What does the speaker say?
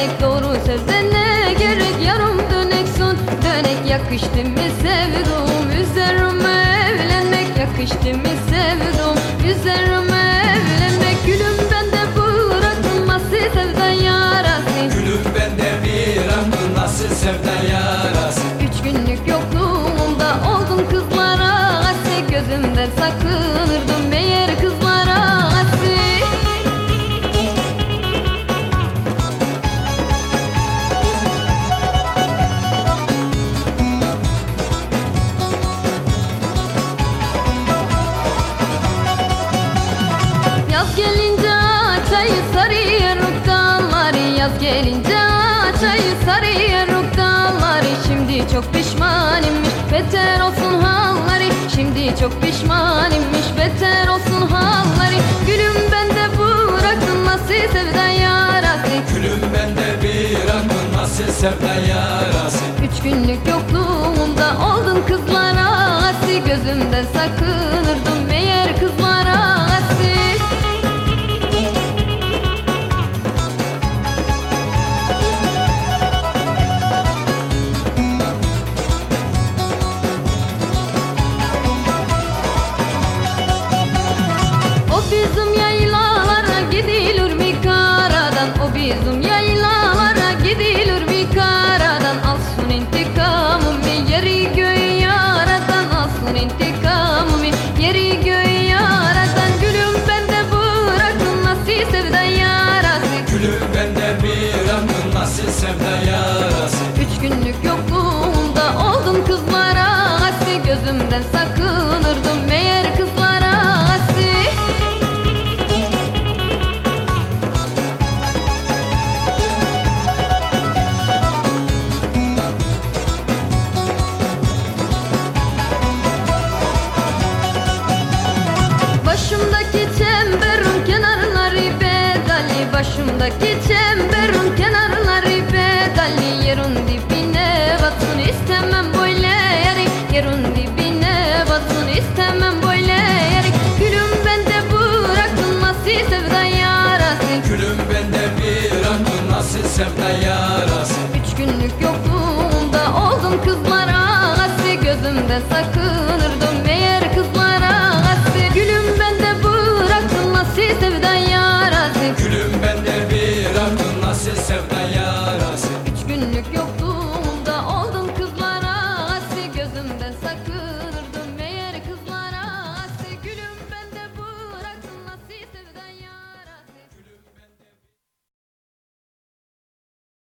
dönek doğru sözden ne gerek yarım dönek son. Dönek yakıştı mı sevdum üzerime evlenmek yakıştı mı sevdum üzerime Yaz gelince çayı sarıyor dalları Yaz gelince çayı sarıyor dalları Şimdi çok pişmanimmiş beter olsun halları Şimdi çok pişmanimmiş beter olsun halları Gülüm ben de bıraktım nasıl sevda yarası? Gülüm bende bir aklın nasıl sevda yarası? Üç günlük yokluğumda oldun kızlara asi Gözümden sakınırdım Gözümden sakınırdım meğer kızlara asi. Başımdaki çemberin kenarları bedali Başımdaki çemberin Gözümden